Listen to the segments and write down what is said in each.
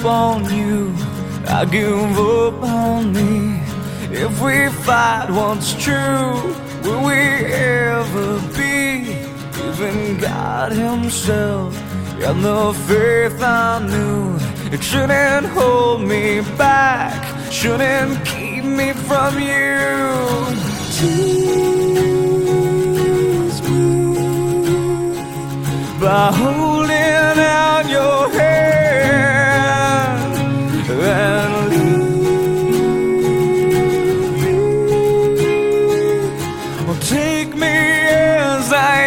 up on you, I give up on me. If we fight what's true, will we ever be? Even God Himself and the faith I knew, it shouldn't hold me back, shouldn't keep me from you. Tease me by holding take me as I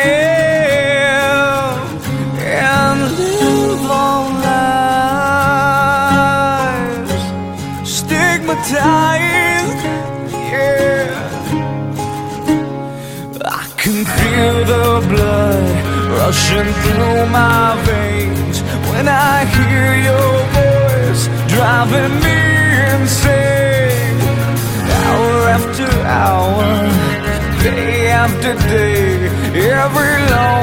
am and live all lives stigmatized. Yeah. I can feel the blood rushing through my veins when I hear your voice driving me insane. Hour after hour, day after day, every lonely